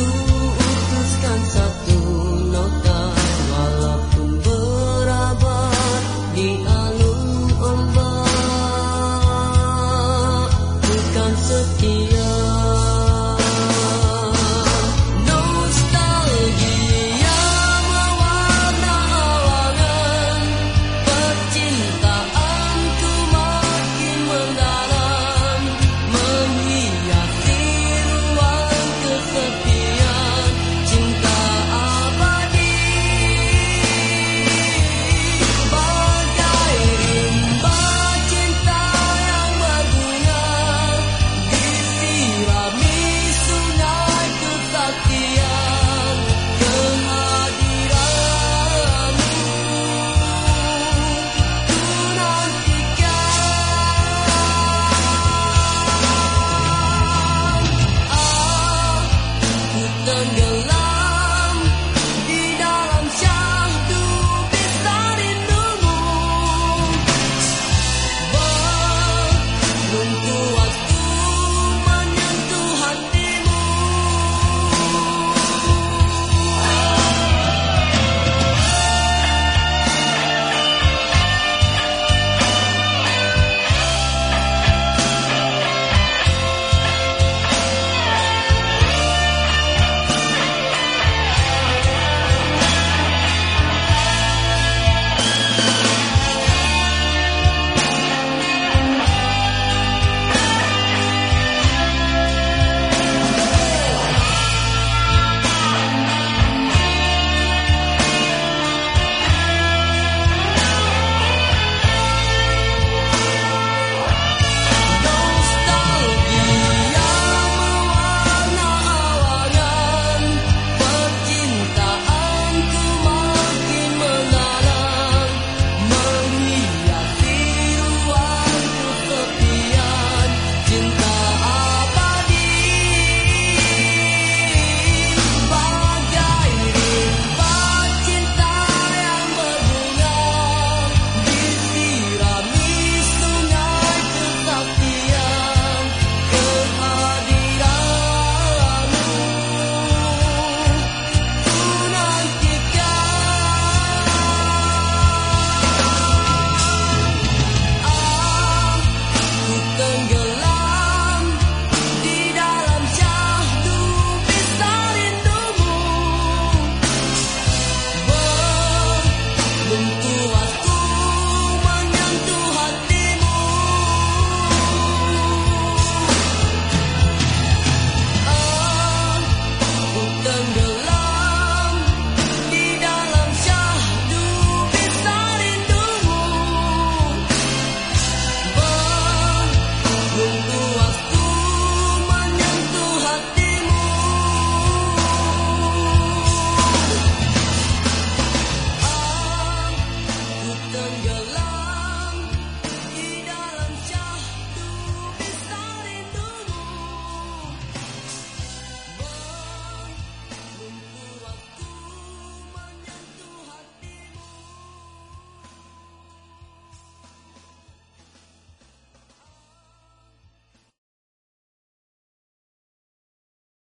Ooh. the